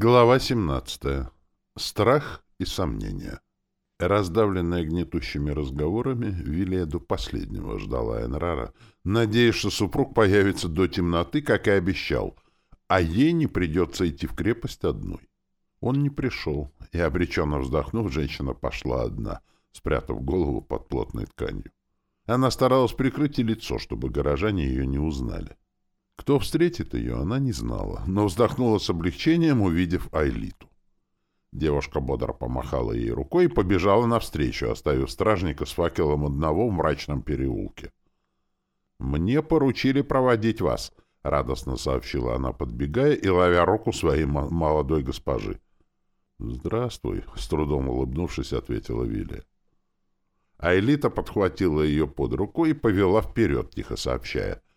Глава 17. Страх и сомнения. Раздавленная гнетущими разговорами, Вилия до последнего ждала Энрара, надеясь, что супруг появится до темноты, как и обещал, а ей не придется идти в крепость одной. Он не пришел, и, обреченно вздохнув, женщина пошла одна, спрятав голову под плотной тканью. Она старалась прикрыть и лицо, чтобы горожане ее не узнали. Кто встретит ее, она не знала, но вздохнула с облегчением, увидев Айлиту. Девушка бодро помахала ей рукой и побежала навстречу, оставив стражника с факелом одного в мрачном переулке. «Мне поручили проводить вас», — радостно сообщила она, подбегая и ловя руку своей молодой госпожи. «Здравствуй», — с трудом улыбнувшись, ответила Вилия. Айлита подхватила ее под руку и повела вперед, тихо сообщая —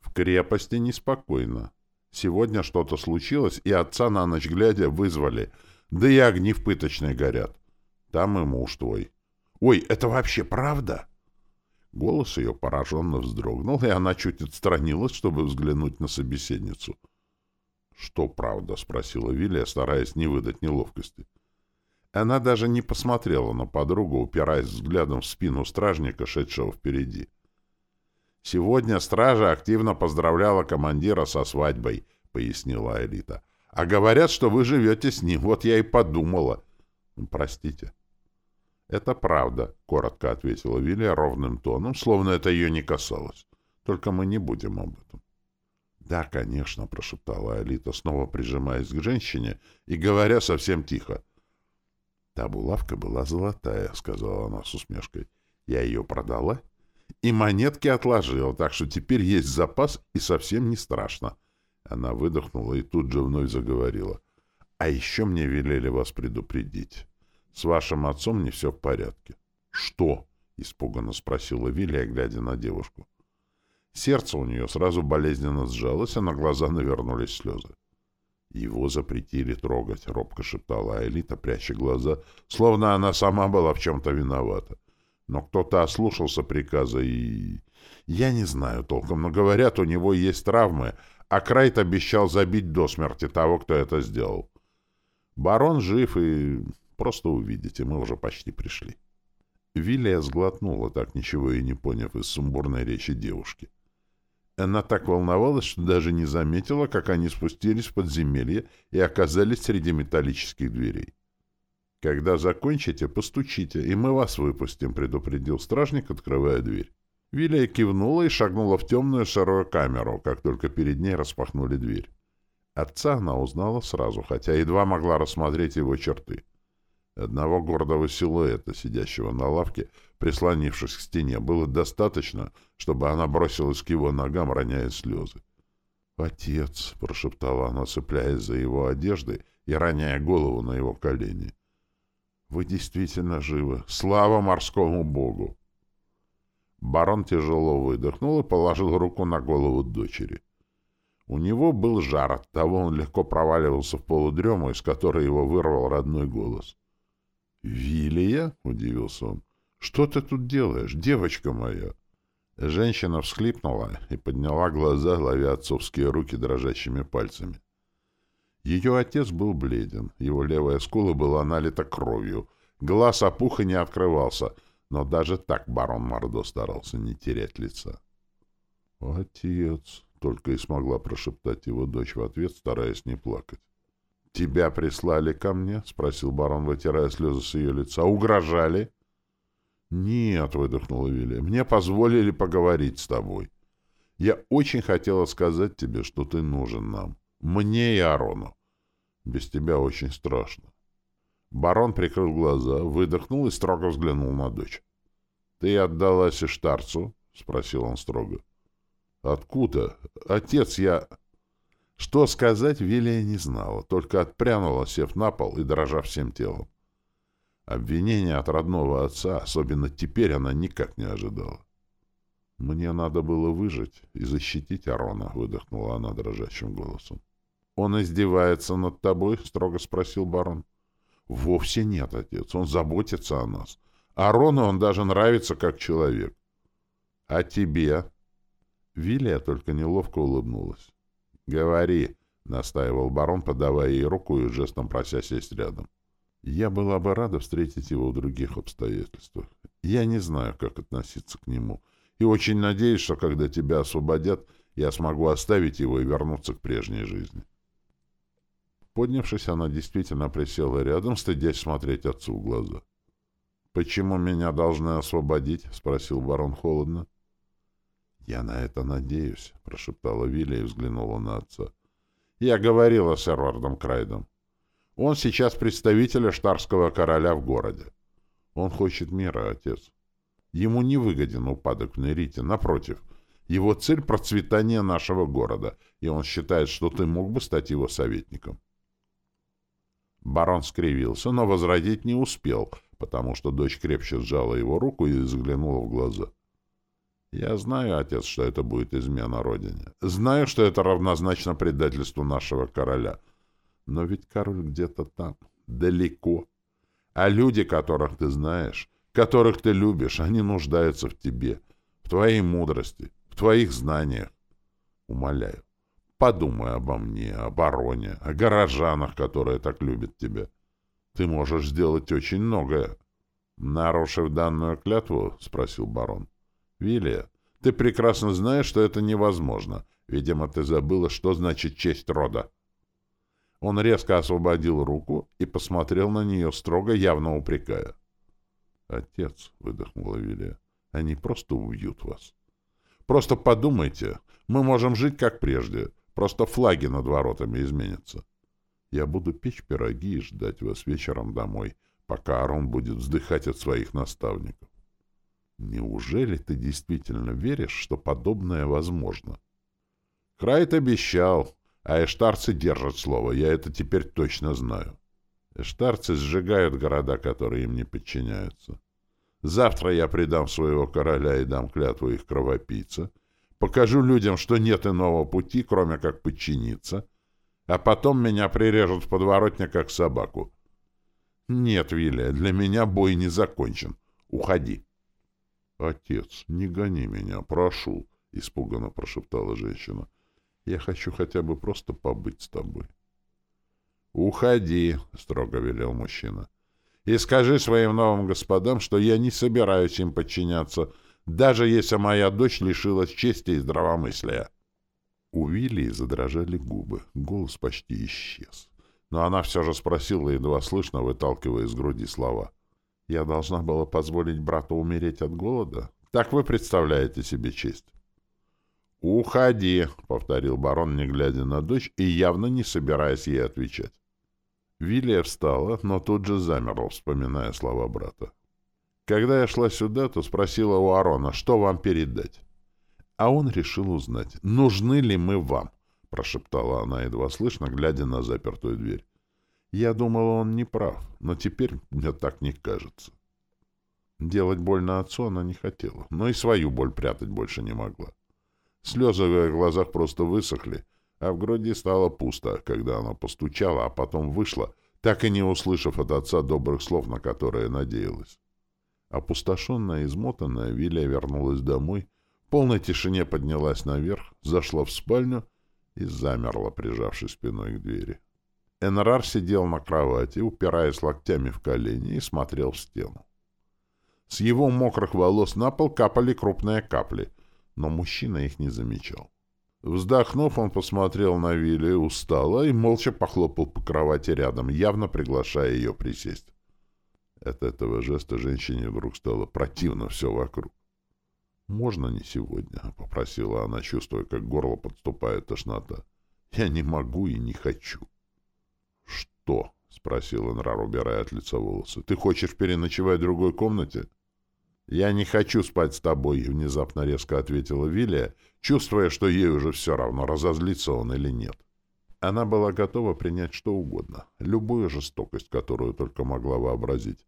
в крепости неспокойно. Сегодня что-то случилось, и отца на ночь глядя вызвали. Да и огни в пыточной горят. Там и муж твой. Ой, это вообще правда? Голос ее пораженно вздрогнул, и она чуть отстранилась, чтобы взглянуть на собеседницу. «Что правда?» — спросила Вилия, стараясь не выдать неловкости. Она даже не посмотрела на подругу, упираясь взглядом в спину стражника, шедшего впереди. «Сегодня стража активно поздравляла командира со свадьбой», — пояснила Элита. «А говорят, что вы живете с ним. Вот я и подумала». «Простите». «Это правда», — коротко ответила Вилия ровным тоном, словно это ее не касалось. «Только мы не будем об этом». «Да, конечно», — прошептала Элита, снова прижимаясь к женщине и говоря совсем тихо. «Та булавка была золотая», — сказала она с усмешкой. «Я ее продала и монетки отложил, так что теперь есть запас и совсем не страшно. Она выдохнула и тут же вновь заговорила. А еще мне велели вас предупредить. С вашим отцом не все в порядке. Что? Испуганно спросила Вилия, глядя на девушку. Сердце у нее сразу болезненно сжалось, а на глаза навернулись слезы. Его запретили трогать, — робко шептала Аэлита, пряча глаза, словно она сама была в чем-то виновата. Но кто-то ослушался приказа и... Я не знаю толком, но говорят, у него есть травмы, а Крайт обещал забить до смерти того, кто это сделал. Барон жив и... Просто увидите, мы уже почти пришли. Вилия сглотнула, так ничего и не поняв из сумбурной речи девушки. Она так волновалась, что даже не заметила, как они спустились в подземелье и оказались среди металлических дверей. «Когда закончите, постучите, и мы вас выпустим», — предупредил стражник, открывая дверь. Вилия кивнула и шагнула в темную сырую камеру, как только перед ней распахнули дверь. Отца она узнала сразу, хотя едва могла рассмотреть его черты. Одного гордого силуэта, сидящего на лавке, прислонившись к стене, было достаточно, чтобы она бросилась к его ногам, роняя слезы. «Отец!» — прошептала она, цепляясь за его одежды и роняя голову на его колени. Вы действительно живы. Слава морскому богу! Барон тяжело выдохнул и положил руку на голову дочери. У него был жар, от того он легко проваливался в полудрему, из которой его вырвал родной голос. «Вилия?» — удивился он. «Что ты тут делаешь, девочка моя?» Женщина всхлипнула и подняла глаза, ловя отцовские руки дрожащими пальцами. Ее отец был бледен, его левая скула была налита кровью, глаз опух и не открывался, но даже так барон Мордо старался не терять лица. «Отец!» — только и смогла прошептать его дочь в ответ, стараясь не плакать. «Тебя прислали ко мне?» — спросил барон, вытирая слезы с ее лица. «Угрожали?» «Нет», — выдохнула Вилли, — «мне позволили поговорить с тобой. Я очень хотела сказать тебе, что ты нужен нам. Мне и Арону. Без тебя очень страшно. Барон прикрыл глаза, выдохнул и строго взглянул на дочь. — Ты отдалась Иштарцу? — спросил он строго. — Откуда? Отец, я... Что сказать, Вилия не знала, только отпрянула, сев на пол и дрожа всем телом. Обвинение от родного отца, особенно теперь, она никак не ожидала. «Мне надо было выжить и защитить Арона», — выдохнула она дрожащим голосом. «Он издевается над тобой?» — строго спросил барон. «Вовсе нет, отец. Он заботится о нас. А Рону он даже нравится как человек». «А тебе?» Вилия только неловко улыбнулась. «Говори», — настаивал барон, подавая ей руку и жестом прося сесть рядом. Я была бы рада встретить его в других обстоятельствах. Я не знаю, как относиться к нему, и очень надеюсь, что когда тебя освободят, я смогу оставить его и вернуться к прежней жизни. Поднявшись, она действительно присела рядом, стыдясь смотреть отцу в глаза. «Почему меня должны освободить?» — спросил барон холодно. «Я на это надеюсь», — прошептала Вилли и взглянула на отца. «Я говорила с Эрвардом Крайдом. Он сейчас представитель Эштарского короля в городе. Он хочет мира, отец. Ему не выгоден упадок в Нерите, напротив. Его цель — процветание нашего города, и он считает, что ты мог бы стать его советником». Барон скривился, но возродить не успел, потому что дочь крепче сжала его руку и заглянула в глаза. «Я знаю, отец, что это будет измена родине. Знаю, что это равнозначно предательству нашего короля. Но ведь король где-то там, далеко. А люди, которых ты знаешь, которых ты любишь, они нуждаются в тебе, в твоей мудрости, в твоих знаниях. Умоляю, Подумай обо мне, о бароне, о горожанах, которые так любят тебя. Ты можешь сделать очень многое. Нарушив данную клятву, — спросил барон. Вилия, ты прекрасно знаешь, что это невозможно. Видимо, ты забыла, что значит честь рода. Он резко освободил руку и посмотрел на нее строго, явно упрекая. «Отец», — выдохнула Вилия, — «они просто убьют вас. Просто подумайте, мы можем жить как прежде, Просто флаги над воротами изменятся. Я буду печь пироги и ждать вас вечером домой, пока Арон будет вздыхать от своих наставников. Неужели ты действительно веришь, что подобное возможно? Крайт обещал, а эштарцы держат слово, я это теперь точно знаю. Эштарцы сжигают города, которые им не подчиняются. Завтра я предам своего короля и дам клятву их кровопийца, Покажу людям, что нет иного пути, кроме как подчиниться, а потом меня прирежут в подворотне, как собаку. Нет, Вилли, для меня бой не закончен. Уходи. Отец, не гони меня, прошу, — испуганно прошептала женщина. Я хочу хотя бы просто побыть с тобой. «Уходи», — строго велел мужчина, — «и скажи своим новым господам, что я не собираюсь им подчиняться, — даже если моя дочь лишилась чести и здравомыслия. У Вилли задрожали губы, голос почти исчез. Но она все же спросила, едва слышно, выталкивая из груди слова. «Я должна была позволить брату умереть от голода? Так вы представляете себе честь?» «Уходи», — повторил барон, не глядя на дочь и явно не собираясь ей отвечать. Вилия встала, но тут же замерла, вспоминая слова брата. Когда я шла сюда, то спросила у Арона, что вам передать. А он решил узнать, нужны ли мы вам, — прошептала она едва слышно, глядя на запертую дверь. Я думала, он не прав, но теперь мне так не кажется. Делать больно отцу она не хотела, но и свою боль прятать больше не могла. Слезы в ее глазах просто высохли, а в груди стало пусто, когда она постучала, а потом вышла, так и не услышав от отца добрых слов, на которые надеялась. Опустошенная и измотанная, Виля вернулась домой, в полной тишине поднялась наверх, зашла в спальню и замерла, прижавшись спиной к двери. Энрар сидел на кровати, упираясь локтями в колени, и смотрел в стену. С его мокрых волос на пол капали крупные капли, но мужчина их не замечал. Вздохнув, он посмотрел на Вилли устало и молча похлопал по кровати рядом, явно приглашая ее присесть. От этого жеста женщине вдруг стало противно все вокруг. «Можно не сегодня?» — попросила она, чувствуя, как горло подступает тошнота. «Я не могу и не хочу». «Что?» — спросил Энрар, убирая от лица волосы. «Ты хочешь переночевать в другой комнате?» «Я не хочу спать с тобой», — внезапно резко ответила Вилия, чувствуя, что ей уже все равно, разозлится он или нет. Она была готова принять что угодно, любую жестокость, которую только могла вообразить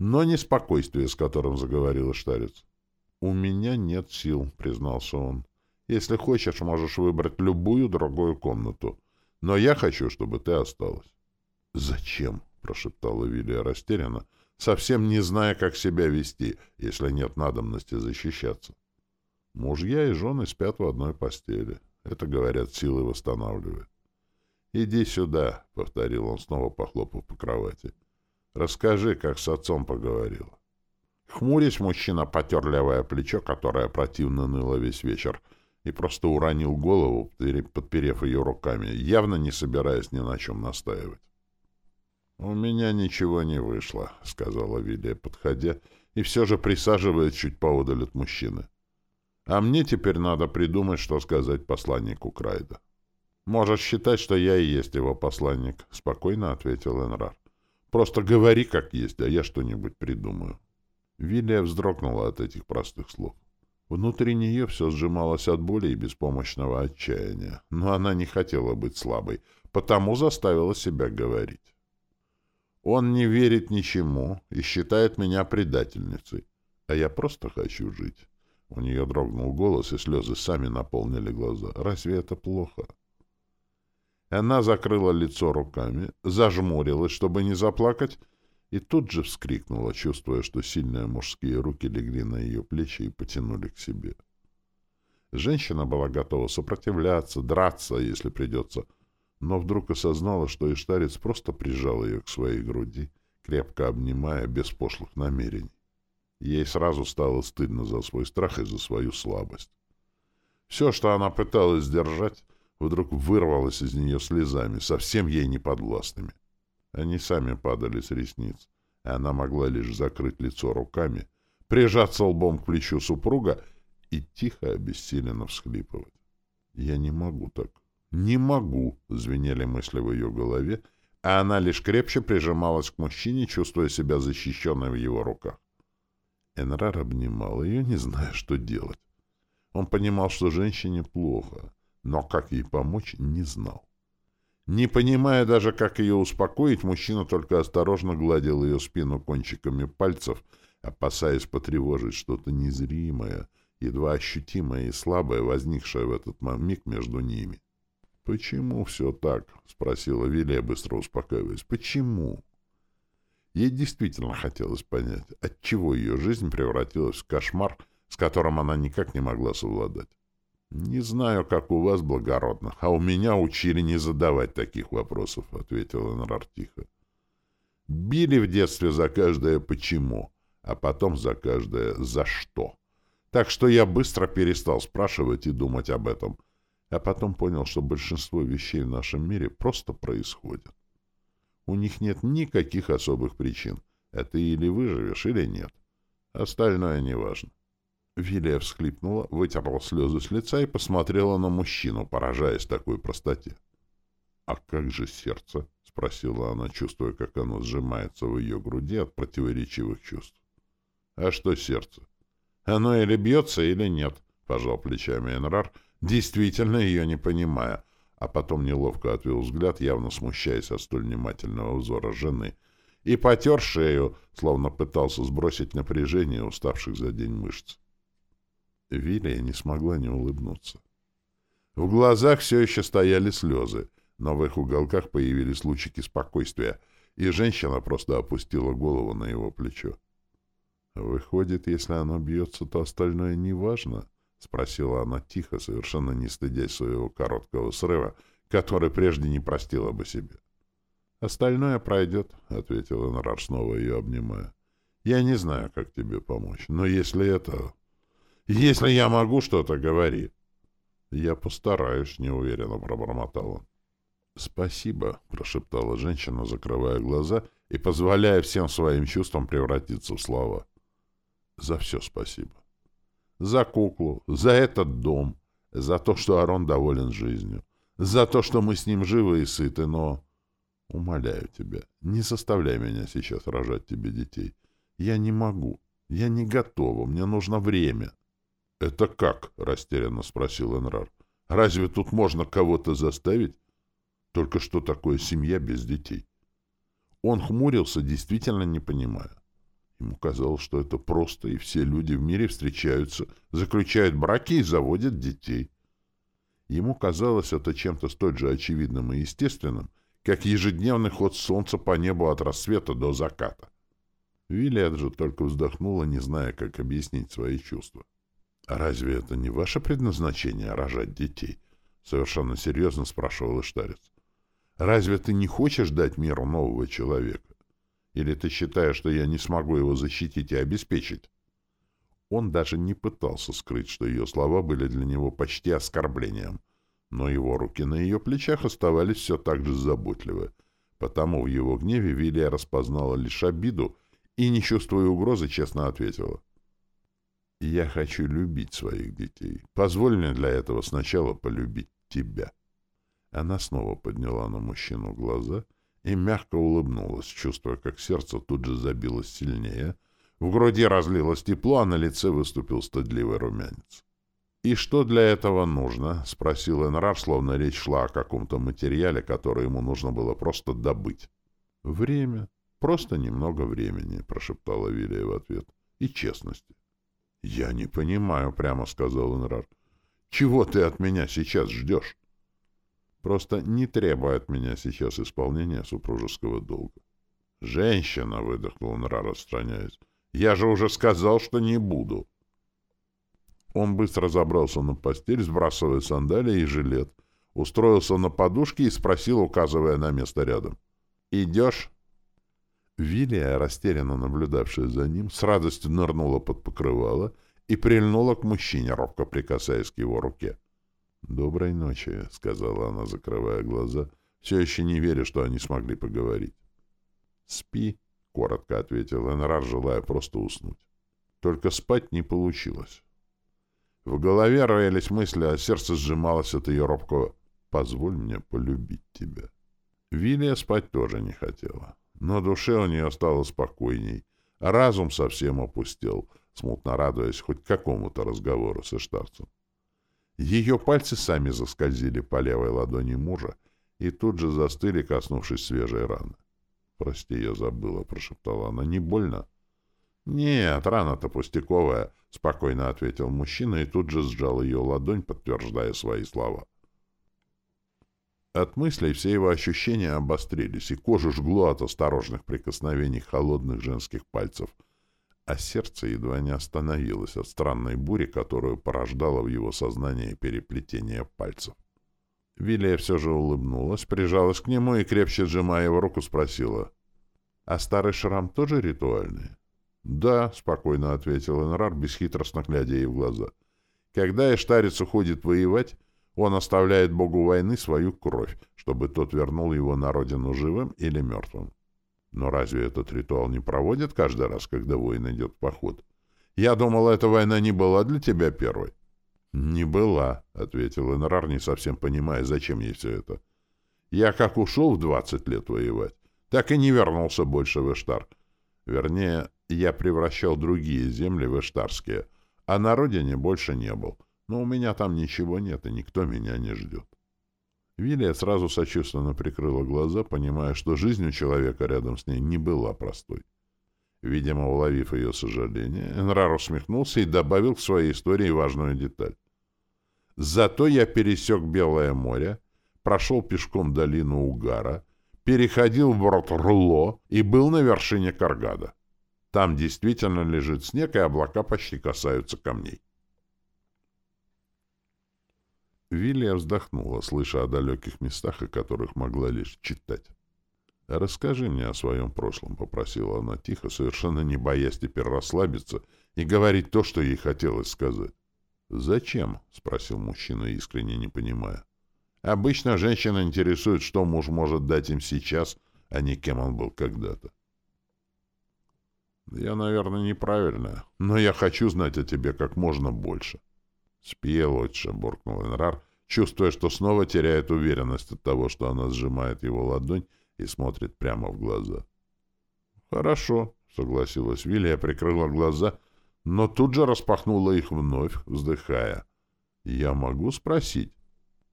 но не спокойствие, с которым заговорил Штарец. «У меня нет сил», — признался он. «Если хочешь, можешь выбрать любую другую комнату. Но я хочу, чтобы ты осталась». «Зачем?» — прошептала Вилия растерянно, совсем не зная, как себя вести, если нет надобности защищаться. Мужья и жены спят в одной постели. Это, говорят, силы восстанавливают. «Иди сюда», — повторил он, снова похлопав по кровати. «Расскажи, как с отцом поговорила». Хмурясь, мужчина потер левое плечо, которое противно ныло весь вечер, и просто уронил голову, подперев ее руками, явно не собираясь ни на чем настаивать. «У меня ничего не вышло», — сказала Вилия, подходя, и все же присаживаясь чуть поодаль от мужчины. «А мне теперь надо придумать, что сказать посланнику Крайда». «Можешь считать, что я и есть его посланник», — спокойно ответил Энрар. «Просто говори, как есть, а я что-нибудь придумаю». Вилия вздрогнула от этих простых слов. Внутри нее все сжималось от боли и беспомощного отчаяния, но она не хотела быть слабой, потому заставила себя говорить. «Он не верит ничему и считает меня предательницей, а я просто хочу жить». У нее дрогнул голос, и слезы сами наполнили глаза. «Разве это плохо?» Она закрыла лицо руками, зажмурилась, чтобы не заплакать, и тут же вскрикнула, чувствуя, что сильные мужские руки легли на ее плечи и потянули к себе. Женщина была готова сопротивляться, драться, если придется, но вдруг осознала, что Иштарец просто прижал ее к своей груди, крепко обнимая, без пошлых намерений. Ей сразу стало стыдно за свой страх и за свою слабость. Все, что она пыталась сдержать, вдруг вырвалось из нее слезами, совсем ей не подвластными. Они сами падали с ресниц, и она могла лишь закрыть лицо руками, прижаться лбом к плечу супруга и тихо, обессиленно всхлипывать. «Я не могу так. Не могу!» — звенели мысли в ее голове, а она лишь крепче прижималась к мужчине, чувствуя себя защищенной в его руках. Энрар обнимал ее, не зная, что делать. Он понимал, что женщине плохо, но как ей помочь, не знал. Не понимая даже, как ее успокоить, мужчина только осторожно гладил ее спину кончиками пальцев, опасаясь потревожить что-то незримое, едва ощутимое и слабое, возникшее в этот миг между ними. «Почему все так?» — спросила Вилия, быстро успокаиваясь. «Почему?» Ей действительно хотелось понять, отчего ее жизнь превратилась в кошмар, с которым она никак не могла совладать. «Не знаю, как у вас, благородных, а у меня учили не задавать таких вопросов», — ответил Энрар тихо. «Били в детстве за каждое «почему», а потом за каждое «за что». Так что я быстро перестал спрашивать и думать об этом, а потом понял, что большинство вещей в нашем мире просто происходят. У них нет никаких особых причин. Это или выживешь, или нет. Остальное неважно. Вилия всхлипнула, вытерла слезы с лица и посмотрела на мужчину, поражаясь такой простоте. «А как же сердце?» — спросила она, чувствуя, как оно сжимается в ее груди от противоречивых чувств. «А что сердце? Оно или бьется, или нет», — пожал плечами Энрар, действительно ее не понимая, а потом неловко отвел взгляд, явно смущаясь от столь внимательного взора жены, и потер шею, словно пытался сбросить напряжение уставших за день мышц. Вилия не смогла не улыбнуться. В глазах все еще стояли слезы, но в их уголках появились лучики спокойствия, и женщина просто опустила голову на его плечо. «Выходит, если оно бьется, то остальное не важно?» — спросила она тихо, совершенно не стыдясь своего короткого срыва, который прежде не простила бы себе. «Остальное пройдет», — ответил Энрар, снова ее обнимая. «Я не знаю, как тебе помочь, но если это...» Если я могу что-то, говори. Я постараюсь, неуверенно пробормотал он. Спасибо, прошептала женщина, закрывая глаза и позволяя всем своим чувствам превратиться в слова. За все спасибо. За куклу, за этот дом, за то, что Арон доволен жизнью, за то, что мы с ним живы и сыты, но... Умоляю тебя, не заставляй меня сейчас рожать тебе детей. Я не могу. Я не готова. Мне нужно время. «Это как?» — растерянно спросил Энрар. «Разве тут можно кого-то заставить? Только что такое семья без детей?» Он хмурился, действительно не понимая. Ему казалось, что это просто, и все люди в мире встречаются, заключают браки и заводят детей. Ему казалось это чем-то столь же очевидным и естественным, как ежедневный ход солнца по небу от рассвета до заката. Виллиад же только вздохнула, не зная, как объяснить свои чувства. «А разве это не ваше предназначение — рожать детей?» — совершенно серьезно спрашивал Иштарец. Разве ты не хочешь дать миру нового человека? Или ты считаешь, что я не смогу его защитить и обеспечить?» Он даже не пытался скрыть, что ее слова были для него почти оскорблением, но его руки на ее плечах оставались все так же заботливы, потому в его гневе Вилия распознала лишь обиду и, не чувствуя угрозы, честно ответила. «Я хочу любить своих детей. Позволь мне для этого сначала полюбить тебя». Она снова подняла на мужчину глаза и мягко улыбнулась, чувствуя, как сердце тут же забилось сильнее — в груди разлилось тепло, а на лице выступил стыдливый румянец. «И что для этого нужно?» — спросил Энрар, словно речь шла о каком-то материале, который ему нужно было просто добыть. «Время. Просто немного времени», — прошептала Вилия в ответ. «И честности». «Я не понимаю», — прямо сказал Энрар. «Чего ты от меня сейчас ждешь?» «Просто не требуй от меня сейчас исполнения супружеского долга». «Женщина», — выдохнул Энрар, отстраняясь. Я же уже сказал, что не буду. Он быстро забрался на постель, сбрасывая сандалии и жилет, устроился на подушке и спросил, указывая на место рядом. «Идешь?» Вилия, растерянно наблюдавшая за ним, с радостью нырнула под покрывало и прильнула к мужчине, робко прикасаясь к его руке. «Доброй ночи», — сказала она, закрывая глаза, все еще не веря, что они смогли поговорить. «Спи», — коротко ответил Энрар, желая просто уснуть. Только спать не получилось. В голове роялись мысли, а сердце сжималось от ее робкого «позволь мне полюбить тебя». Вилия спать тоже не хотела. Но душе у нее стало спокойней, а разум совсем опустел, смутно радуясь хоть какому-то разговору со Штарцем. Ее пальцы сами заскользили по левой ладони мужа и тут же застыли, коснувшись свежей раны. «Прости, я забыла», — прошептала она. «Не больно?» «Нет, рана-то пустяковая», — спокойно ответил мужчина и тут же сжал ее ладонь, подтверждая свои слова. От мыслей все его ощущения обострились, и кожу жгло от осторожных прикосновений холодных женских пальцев, а сердце едва не остановилось от странной бури, которую порождало в его сознании переплетение пальцев. Вилия все же улыбнулась, прижалась к нему и, крепче сжимая его руку, спросила. «А старый шрам тоже ритуальный?» «Да», — спокойно ответил Энрар, бесхитростно глядя ей в глаза. «Когда Эштарец уходит воевать, он оставляет богу войны свою кровь, чтобы тот вернул его на родину живым или мертвым. Но разве этот ритуал не проводят каждый раз, когда воин идет в поход? Я думал, эта война не была для тебя первой». «Не была», — ответил Энрар, не совсем понимая, зачем ей все это. «Я как ушел в двадцать лет воевать, так и не вернулся больше в Эштар. Вернее, я превращал другие земли в эштарские, а на родине больше не был. Но у меня там ничего нет, и никто меня не ждет». Вилия сразу сочувственно прикрыла глаза, понимая, что жизнь у человека рядом с ней не была простой. Видимо, уловив ее сожаление, Энрар усмехнулся и добавил к своей истории важную деталь. Зато я пересек Белое море, прошел пешком долину Угара, переходил в рот Руло и был на вершине Каргада. Там действительно лежит снег, и облака почти касаются камней. Вилия вздохнула, слыша о далеких местах, о которых могла лишь читать. «Расскажи мне о своем прошлом», — попросила она тихо, совершенно не боясь теперь расслабиться и говорить то, что ей хотелось сказать. «Зачем?» — спросил мужчина, искренне не понимая. «Обычно женщина интересует, что муж может дать им сейчас, а не кем он был когда-то». «Я, наверное, неправильно, но я хочу знать о тебе как можно больше». «Спи лучше», — буркнул Энрар, чувствуя, что снова теряет уверенность от того, что она сжимает его ладонь и смотрит прямо в глаза. «Хорошо», — согласилась Вилия, прикрыла глаза, но тут же распахнула их вновь, вздыхая. «Я могу спросить?»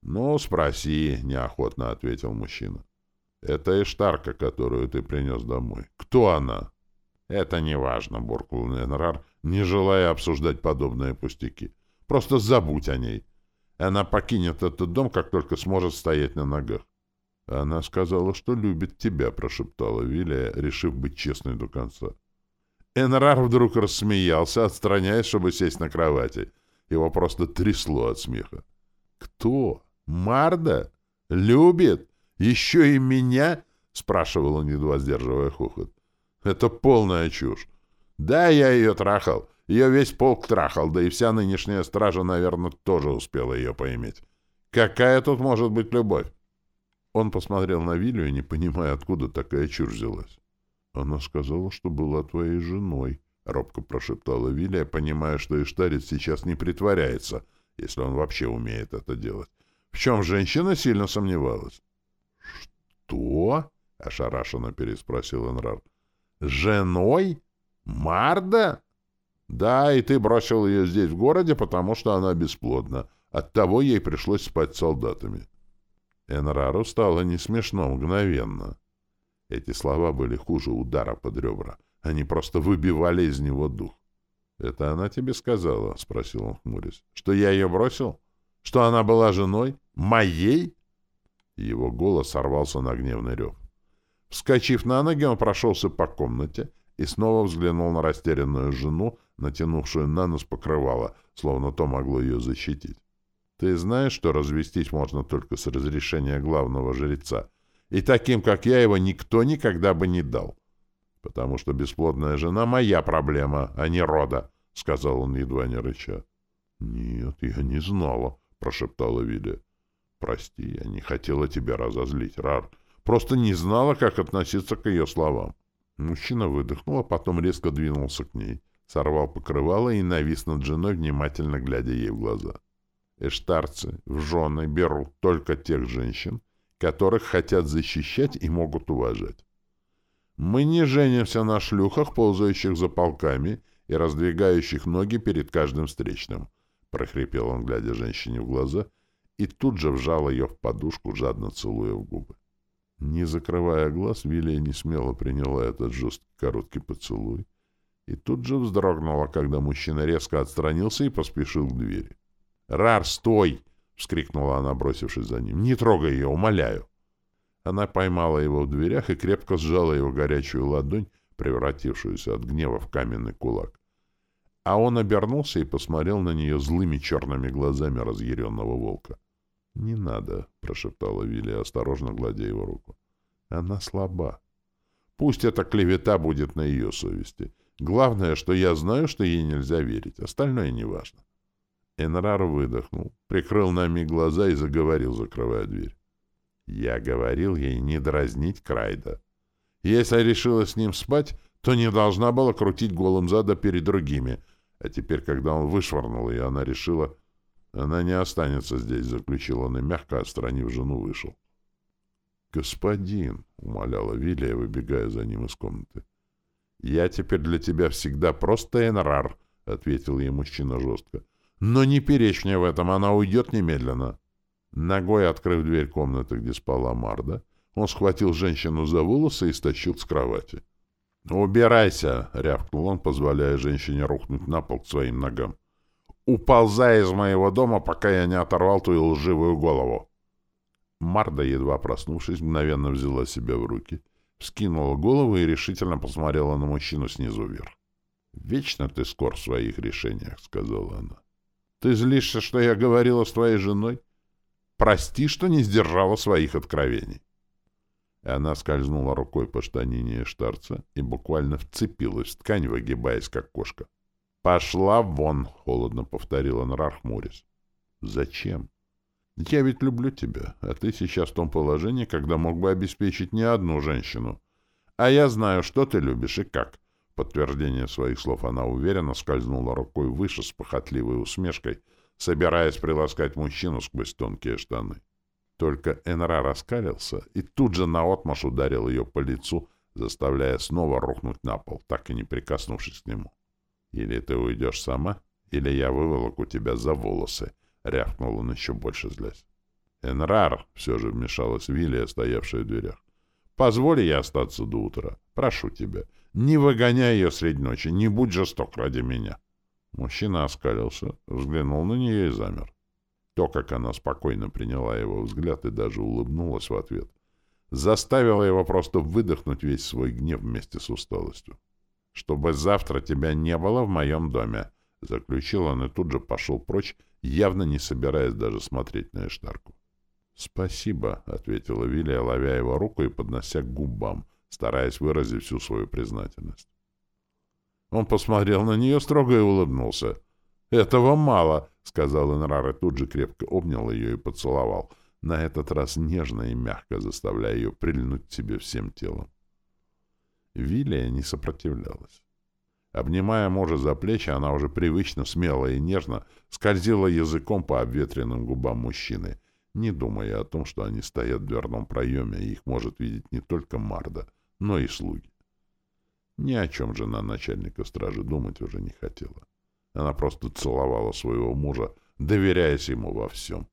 «Ну, спроси», — неохотно ответил мужчина. «Это Эштарка, которую ты принес домой. Кто она?» «Это не важно», — буркнул Ненрар, не желая обсуждать подобные пустяки. «Просто забудь о ней. Она покинет этот дом, как только сможет стоять на ногах. «Она сказала, что любит тебя», — прошептала Вилия, решив быть честной до конца. Энрар вдруг рассмеялся, отстраняясь, чтобы сесть на кровати. Его просто трясло от смеха. «Кто? Марда? Любит? «Еще и меня?» — спрашивал он, едва сдерживая хохот. «Это полная чушь. Да, я ее трахал. Ее весь полк трахал, да и вся нынешняя стража, наверное, тоже успела ее поиметь. Какая тут может быть любовь?» Он посмотрел на Вилю, не понимая, откуда такая чушь взялась. «Она сказала, что была твоей женой», — робко прошептала Вилия, понимая, что Иштарец сейчас не притворяется, если он вообще умеет это делать. В чем женщина сильно сомневалась. «Что?» — ошарашенно переспросил Энрар. «Женой? Марда?» «Да, и ты бросил ее здесь, в городе, потому что она бесплодна. Оттого ей пришлось спать с солдатами». Энрару стало не смешно мгновенно. Эти слова были хуже удара под ребра. Они просто выбивали из него дух. — Это она тебе сказала? — спросил он хмурясь. — Что я ее бросил? Что она была женой? Моей? Его голос сорвался на гневный рев. Вскочив на ноги, он прошелся по комнате и снова взглянул на растерянную жену, натянувшую на нос покрывало, словно то могло ее защитить. «Ты знаешь, что развестись можно только с разрешения главного жреца, и таким, как я, его никто никогда бы не дал. Потому что бесплодная жена — моя проблема, а не рода, — сказал он, едва не рыча. — Нет, я не знала, — прошептала Виля. — Прости, я не хотела тебя разозлить, Рар. Просто не знала, как относиться к ее словам. Мужчина выдохнул, а потом резко двинулся к ней, сорвал покрывало и навис над женой, внимательно глядя ей в глаза. Эштарцы в жены берут только тех женщин, которых хотят защищать и могут уважать. Мы не женимся на шлюхах, ползающих за полками и раздвигающих ноги перед каждым встречным, — прохрипел он, глядя женщине в глаза, и тут же вжал ее в подушку, жадно целуя в губы. Не закрывая глаз, Вилия не смело приняла этот жесткий короткий поцелуй и тут же вздрогнула, когда мужчина резко отстранился и поспешил к двери. «Рар, стой!» — вскрикнула она, бросившись за ним. «Не трогай ее, умоляю!» Она поймала его в дверях и крепко сжала его горячую ладонь, превратившуюся от гнева в каменный кулак. А он обернулся и посмотрел на нее злыми черными глазами разъяренного волка. «Не надо», — прошептала Вилли, осторожно гладя его руку. «Она слаба. Пусть эта клевета будет на ее совести. Главное, что я знаю, что ей нельзя верить. Остальное неважно». Энрар выдохнул, прикрыл на миг глаза и заговорил, закрывая дверь. Я говорил ей не дразнить Крайда. Если решила с ним спать, то не должна была крутить голым зада перед другими. А теперь, когда он вышвырнул ее, она решила... Она не останется здесь, заключил он и, мягко отстранив жену, вышел. «Господин», — умоляла Вилия, выбегая за ним из комнаты. «Я теперь для тебя всегда просто Энрар», — ответил ей мужчина жестко. Но не перечь мне в этом, она уйдет немедленно. Ногой открыв дверь комнаты, где спала Марда, он схватил женщину за волосы и стащил с кровати. «Убирайся!» — рявкнул он, позволяя женщине рухнуть на пол к своим ногам. «Уползай из моего дома, пока я не оторвал твою лживую голову!» Марда, едва проснувшись, мгновенно взяла себя в руки, вскинула голову и решительно посмотрела на мужчину снизу вверх. «Вечно ты скор в своих решениях», — сказала она. Ты злишься, что я говорила с твоей женой? Прости, что не сдержала своих откровений. И она скользнула рукой по штанине штарца и буквально вцепилась в ткань, выгибаясь, как кошка. «Пошла вон!» — холодно повторила Нрар, хмурясь. «Зачем? Я ведь люблю тебя, а ты сейчас в том положении, когда мог бы обеспечить не одну женщину. А я знаю, что ты любишь и как подтверждение своих слов она уверенно скользнула рукой выше с похотливой усмешкой, собираясь приласкать мужчину сквозь тонкие штаны. Только Энра раскалился и тут же наотмашь ударил ее по лицу, заставляя снова рухнуть на пол, так и не прикоснувшись к нему. «Или ты уйдешь сама, или я выволоку тебя за волосы», — рявкнул он еще больше злясь. «Энрар!» — все же вмешалась Вилия, стоявшая в дверях. «Позволь я остаться до утра. Прошу тебя. Не выгоняй ее средь ночи, не будь жесток ради меня. Мужчина оскалился, взглянул на нее и замер. То, как она спокойно приняла его взгляд и даже улыбнулась в ответ, заставило его просто выдохнуть весь свой гнев вместе с усталостью. «Чтобы завтра тебя не было в моем доме», — заключил он и тут же пошел прочь, явно не собираясь даже смотреть на Эштарку. «Спасибо», — ответила Вилия, ловя его руку и поднося к губам, стараясь выразить всю свою признательность. Он посмотрел на нее строго и улыбнулся. «Этого мало», — сказал Энрар и тут же крепко обнял ее и поцеловал, на этот раз нежно и мягко заставляя ее прильнуть к себе всем телом. Вилия не сопротивлялась. Обнимая мужа за плечи, она уже привычно, смело и нежно скользила языком по обветренным губам мужчины, не думая о том, что они стоят в дверном проеме, и их может видеть не только Марда, но и слуги. Ни о чем жена начальника стражи думать уже не хотела. Она просто целовала своего мужа, доверяясь ему во всем.